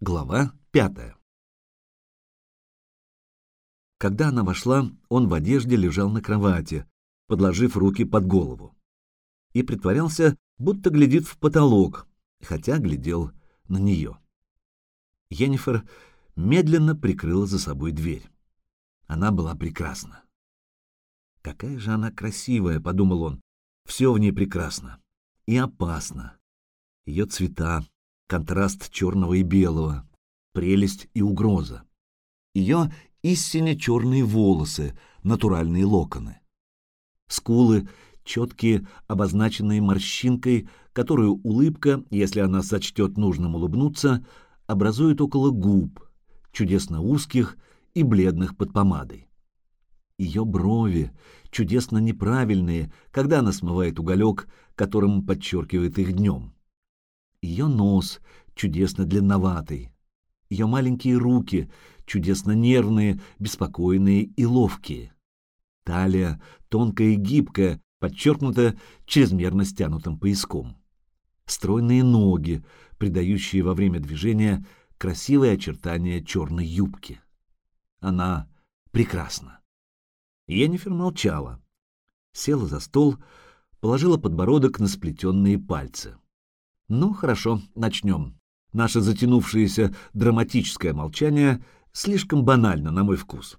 Глава пятая Когда она вошла, он в одежде лежал на кровати, подложив руки под голову, и притворялся, будто глядит в потолок, хотя глядел на нее. Йеннифер медленно прикрыла за собой дверь. Она была прекрасна. «Какая же она красивая!» — подумал он. «Все в ней прекрасно и опасно. Ее цвета, контраст черного и белого, прелесть и угроза. Ее истинно черные волосы, натуральные локоны. Скулы, четкие, обозначенные морщинкой, которую улыбка, если она сочтет нужным улыбнуться, образует около губ, чудесно узких и бледных под помадой. Ее брови, чудесно неправильные, когда она смывает уголек, которым подчеркивает их днем. Ее нос чудесно длинноватый, ее маленькие руки чудесно нервные, беспокойные и ловкие. Талия тонкая и гибкая, подчеркнута чрезмерно стянутым пояском. Стройные ноги, придающие во время движения красивые очертания черной юбки. Она прекрасна. Йеннифер молчала. Села за стол, положила подбородок на сплетенные пальцы. Ну, хорошо, начнем. Наше затянувшееся драматическое молчание слишком банально, на мой вкус.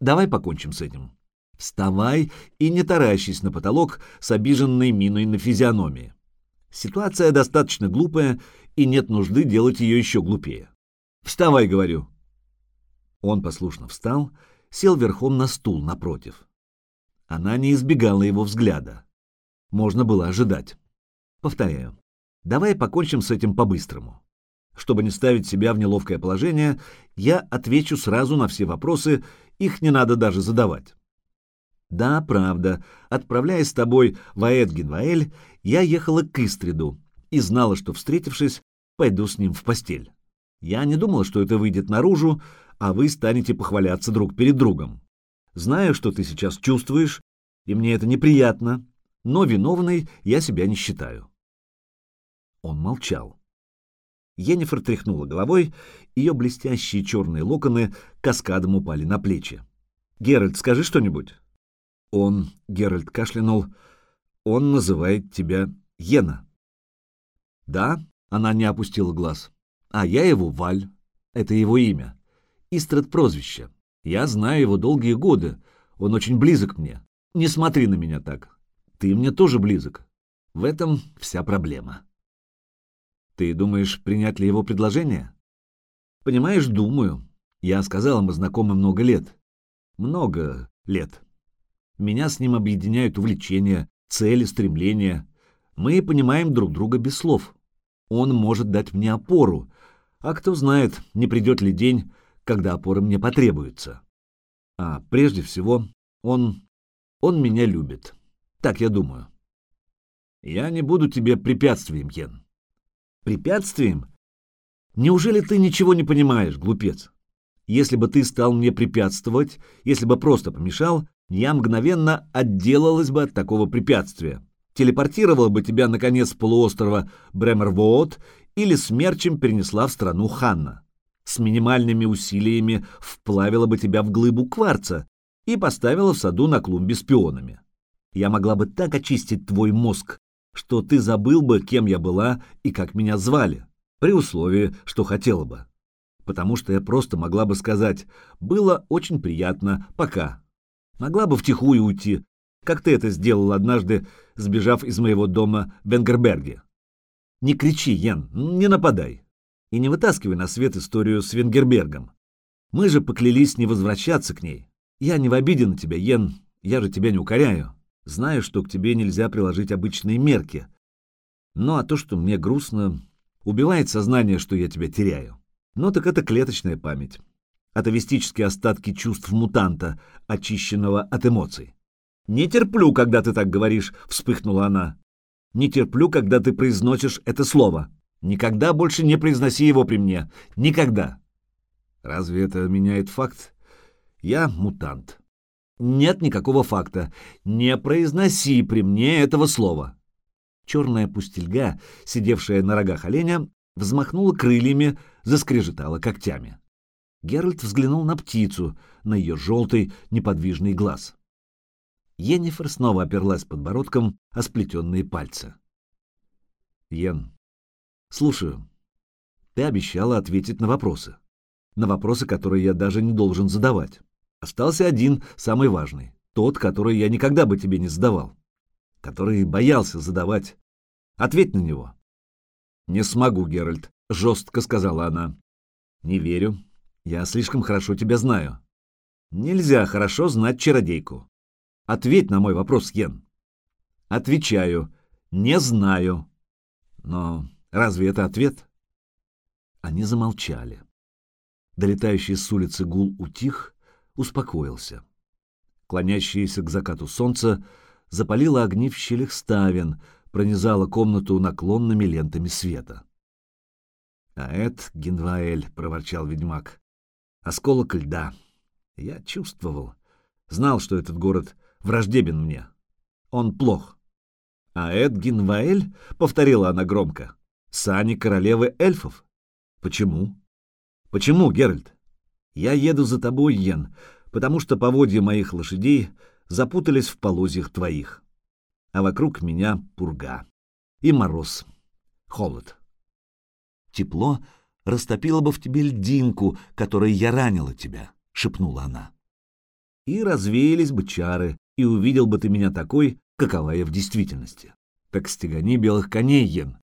Давай покончим с этим. Вставай и не таращись на потолок с обиженной миной на физиономии. Ситуация достаточно глупая, и нет нужды делать ее еще глупее. Вставай, говорю. Он послушно встал, сел верхом на стул напротив. Она не избегала его взгляда. Можно было ожидать. Повторяю, давай покончим с этим по-быстрому. Чтобы не ставить себя в неловкое положение, я отвечу сразу на все вопросы, их не надо даже задавать. Да, правда, отправляясь с тобой в Аэдгенваэль, я ехала к Истриду и знала, что, встретившись, пойду с ним в постель. Я не думала, что это выйдет наружу, а вы станете похваляться друг перед другом. Знаю, что ты сейчас чувствуешь, и мне это неприятно, но виновной я себя не считаю. Он молчал. Йеннифер тряхнула головой, ее блестящие черные локоны каскадом упали на плечи. «Геральт, скажи что-нибудь». Он, Геральт кашлянул, он называет тебя Йена. «Да?» — она не опустила глаз. «А я его Валь. Это его имя. Истрат прозвище. Я знаю его долгие годы. Он очень близок мне. Не смотри на меня так. Ты мне тоже близок. В этом вся проблема». Ты думаешь, принять ли его предложение? Понимаешь, думаю. Я сказал, мы знакомы много лет. Много лет. Меня с ним объединяют увлечения, цели, стремления. Мы понимаем друг друга без слов. Он может дать мне опору, а кто знает, не придет ли день, когда опора мне потребуется. А прежде всего, он... он меня любит. Так я думаю. Я не буду тебе препятствием, Йен. Препятствием? Неужели ты ничего не понимаешь, глупец? Если бы ты стал мне препятствовать, если бы просто помешал, я мгновенно отделалась бы от такого препятствия. Телепортировала бы тебя, наконец, с полуострова Бремервоот или смерчем перенесла в страну Ханна. С минимальными усилиями вплавила бы тебя в глыбу кварца и поставила в саду на клумбе с пионами. Я могла бы так очистить твой мозг, что ты забыл бы, кем я была и как меня звали, при условии, что хотела бы. Потому что я просто могла бы сказать «было очень приятно, пока». Могла бы втихую уйти, как ты это сделал однажды, сбежав из моего дома в Венгерберге. Не кричи, Ян, не нападай. И не вытаскивай на свет историю с Венгербергом. Мы же поклялись не возвращаться к ней. Я не в обиде на тебя, Йен, я же тебя не укоряю. Знаю, что к тебе нельзя приложить обычные мерки. Ну а то, что мне грустно, убивает сознание, что я тебя теряю. Ну так это клеточная память. Атовистические остатки чувств мутанта, очищенного от эмоций. «Не терплю, когда ты так говоришь», — вспыхнула она. «Не терплю, когда ты произносишь это слово. Никогда больше не произноси его при мне. Никогда». «Разве это меняет факт? Я мутант. Нет никакого факта. Не произноси при мне этого слова. Черная пустельга, сидевшая на рогах оленя, взмахнула крыльями, заскрежетала когтями. Геральт взглянул на птицу, на ее желтый неподвижный глаз. Енифер снова оперлась подбородком о сплетенные пальцы. «Йен, слушаю. Ты обещала ответить на вопросы. На вопросы, которые я даже не должен задавать. Остался один, самый важный. Тот, который я никогда бы тебе не задавал. Который боялся задавать. Ответь на него». «Не смогу, Геральт», — жестко сказала она. «Не верю. Я слишком хорошо тебя знаю. Нельзя хорошо знать чародейку. Ответь на мой вопрос, Йен. Отвечаю. Не знаю. Но разве это ответ? Они замолчали. Долетающий с улицы гул утих, успокоился. Клонящееся к закату солнце запалило огни в щелях ставен, пронизало комнату наклонными лентами света. «А это Генваэль», — проворчал ведьмак, — «осколок льда. Я чувствовал, знал, что этот город враждебен мне. Он плох». «А Эд Генваэль?» — повторила она громко. «Сани королевы эльфов». «Почему?» «Почему, Геральт?» «Я еду за тобой, Йен, потому что поводья моих лошадей запутались в полозьях твоих. А вокруг меня пурга. И мороз. Холод. Тепло растопило бы в тебе льдинку, которой я ранила тебя, — шепнула она. И развеялись бы чары, и увидел бы ты меня такой, какова я в действительности. Так стегани белых коней, Йен.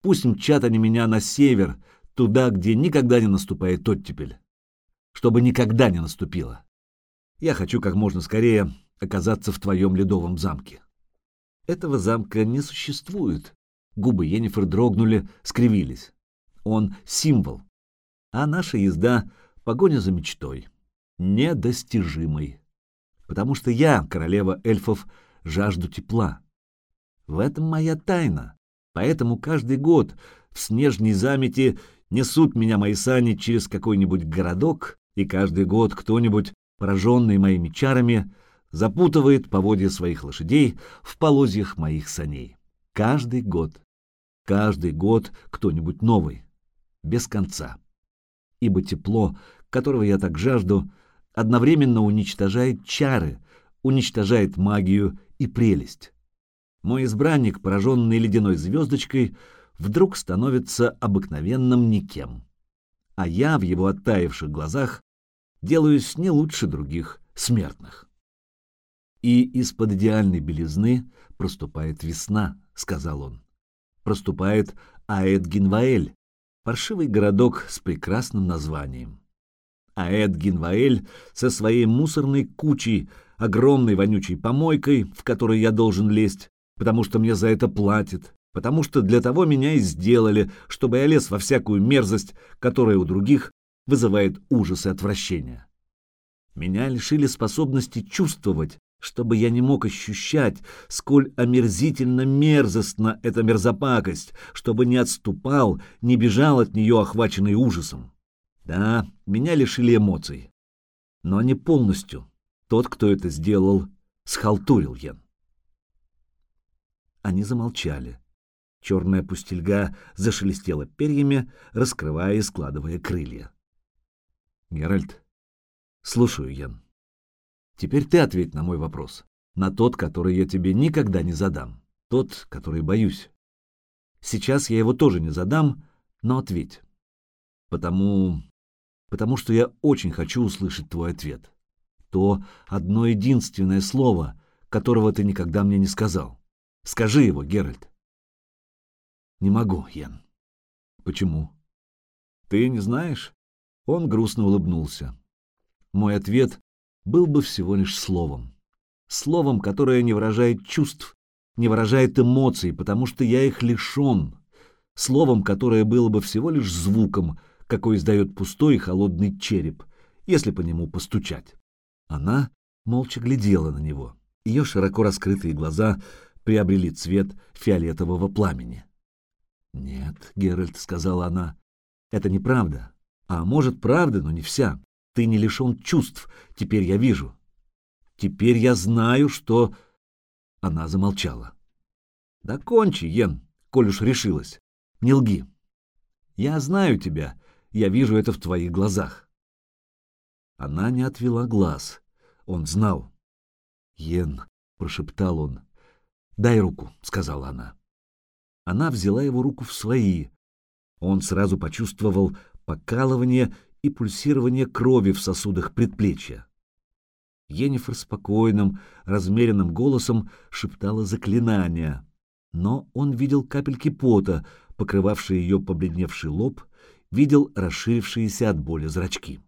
Пусть мчат они меня на север, туда, где никогда не наступает оттепель. Чтобы никогда не наступило. Я хочу как можно скорее оказаться в твоем ледовом замке. Этого замка не существует. Губы Енифер дрогнули, скривились. Он — символ. А наша езда — погоня за мечтой. Недостижимой. Потому что я, королева эльфов, жажду тепла. В этом моя тайна. Поэтому каждый год в снежной замете несут меня мои сани через какой-нибудь городок, и каждый год кто-нибудь пораженный моими чарами, запутывает поводья своих лошадей в полозьях моих саней. Каждый год, каждый год кто-нибудь новый, без конца. Ибо тепло, которого я так жажду, одновременно уничтожает чары, уничтожает магию и прелесть. Мой избранник, пораженный ледяной звездочкой, вдруг становится обыкновенным никем. А я в его оттаивших глазах делаюсь не лучше других смертных. И из-под идеальной белизны проступает весна, сказал он. Проступает Аэд-Гинваэль, паршивый городок с прекрасным названием. Аэд-Гинваэль со своей мусорной кучей, огромной вонючей помойкой, в которой я должен лезть, потому что мне за это платят, потому что для того меня и сделали, чтобы я лез во всякую мерзость, которая у других вызывает ужас и отвращение. Меня лишили способности чувствовать, чтобы я не мог ощущать, сколь омерзительно мерзостна эта мерзопакость, чтобы не отступал, не бежал от нее, охваченный ужасом. Да, меня лишили эмоций. Но не полностью. Тот, кто это сделал, схалтурил я. Они замолчали. Черная пустельга зашелестела перьями, раскрывая и складывая крылья. Геральт, слушаю, Ян. Теперь ты ответь на мой вопрос. На тот, который я тебе никогда не задам. Тот, который боюсь. Сейчас я его тоже не задам, но ответь. Потому... Потому что я очень хочу услышать твой ответ. То одно единственное слово, которого ты никогда мне не сказал. Скажи его, Геральт. Не могу, Ян. Почему? Ты не знаешь? Он грустно улыбнулся. Мой ответ был бы всего лишь словом. Словом, которое не выражает чувств, не выражает эмоций, потому что я их лишен. Словом, которое было бы всего лишь звуком, какой издает пустой и холодный череп, если по нему постучать. Она молча глядела на него. Ее широко раскрытые глаза приобрели цвет фиолетового пламени. «Нет, Геральт», — сказала она, — «это неправда. А может, правда, но не вся. Ты не лишен чувств, теперь я вижу. Теперь я знаю, что...» Она замолчала. «Да кончи, Йен, коль уж решилась. Не лги. Я знаю тебя, я вижу это в твоих глазах. Она не отвела глаз. Он знал. «Йен», — прошептал он. «Дай руку», — сказала она. Она взяла его руку в свои. Он сразу почувствовал покалывание и пульсирование крови в сосудах предплечья. Енифер спокойным, размеренным голосом шептала заклинания, но он видел капельки пота, покрывавшие ее побледневший лоб, видел расширившиеся от боли зрачки.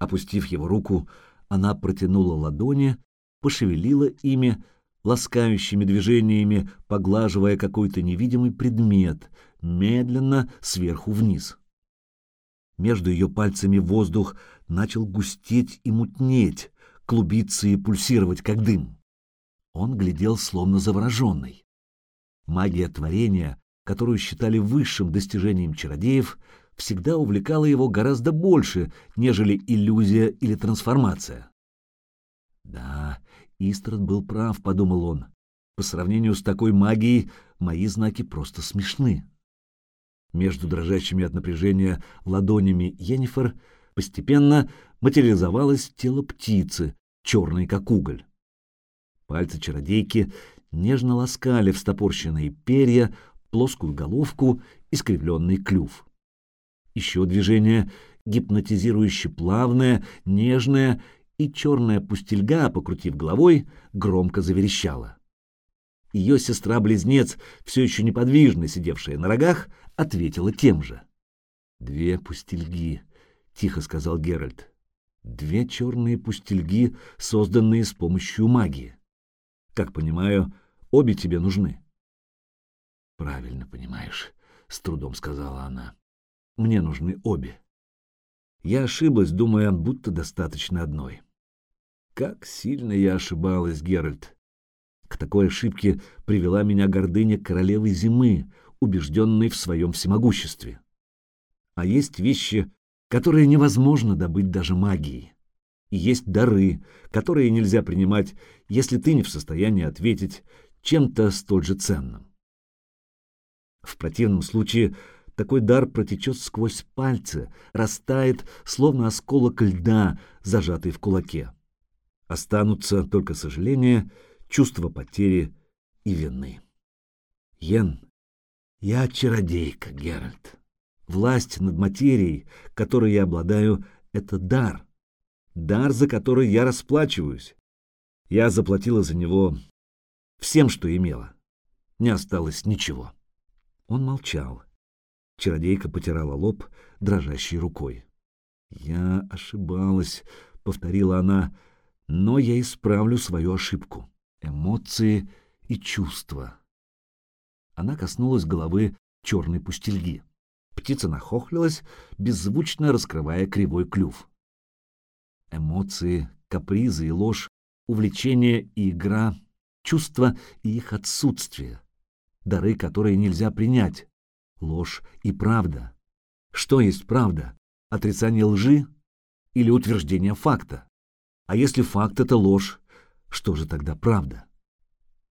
Опустив его руку, она протянула ладони, пошевелила ими, ласкающими движениями, поглаживая какой-то невидимый предмет, медленно сверху вниз. Между ее пальцами воздух начал густеть и мутнеть, клубиться и пульсировать, как дым. Он глядел, словно завороженный. Магия творения, которую считали высшим достижением чародеев, всегда увлекала его гораздо больше, нежели иллюзия или трансформация. Да, Истрад был прав, подумал он. По сравнению с такой магией мои знаки просто смешны. Между дрожащими от напряжения ладонями Йеннифер постепенно материализовалось тело птицы, черной как уголь. Пальцы чародейки нежно ласкали встопорщенные перья, плоскую головку, искривленный клюв. Еще движение, гипнотизирующе плавное, нежное, и черная пустельга, покрутив головой, громко заверещала. Ее сестра-близнец, все еще неподвижно сидевшая на рогах, ответила тем же. «Две пустельги», — тихо сказал Геральт. «Две черные пустельги, созданные с помощью магии. Как понимаю, обе тебе нужны». «Правильно понимаешь», — с трудом сказала она. «Мне нужны обе». Я ошиблась, думая, будто достаточно одной. Как сильно я ошибалась, Геральт. К такой ошибке привела меня гордыня королевы зимы, убежденной в своем всемогуществе. А есть вещи, которые невозможно добыть даже магией. И есть дары, которые нельзя принимать, если ты не в состоянии ответить чем-то столь же ценным. В противном случае такой дар протечет сквозь пальцы, растает, словно осколок льда, зажатый в кулаке. Останутся только сожаления, чувство потери и вины. Йен, я чародейка, Геральт. Власть над материей, которой я обладаю, — это дар. Дар, за который я расплачиваюсь. Я заплатила за него всем, что имела. Не осталось ничего. Он молчал. Чародейка потирала лоб дрожащей рукой. «Я ошибалась», — повторила она, — «но я исправлю свою ошибку. Эмоции и чувства». Она коснулась головы черной пустельги. Птица нахохлилась, беззвучно раскрывая кривой клюв. Эмоции, капризы и ложь, увлечение и игра, чувства и их отсутствие, дары, которые нельзя принять, ложь и правда. Что есть правда? Отрицание лжи или утверждение факта? А если факт — это ложь, что же тогда правда?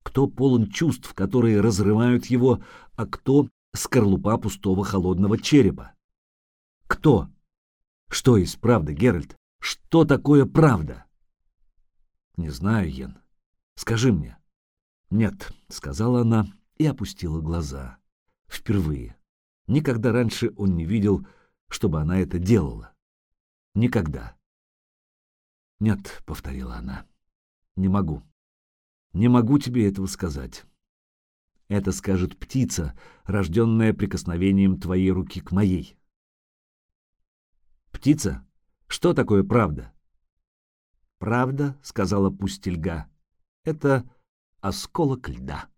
Кто полон чувств, которые разрывают его, а кто — скорлупа пустого холодного черепа? Кто? Что есть правда, Геральт? Что такое правда? Не знаю, Йен. Скажи мне. Нет, сказала она и опустила глаза. Впервые. Никогда раньше он не видел, чтобы она это делала. Никогда. «Нет», — повторила она, — «не могу. Не могу тебе этого сказать. Это скажет птица, рожденная прикосновением твоей руки к моей». «Птица? Что такое правда?» «Правда», — сказала пустельга, — «это осколок льда».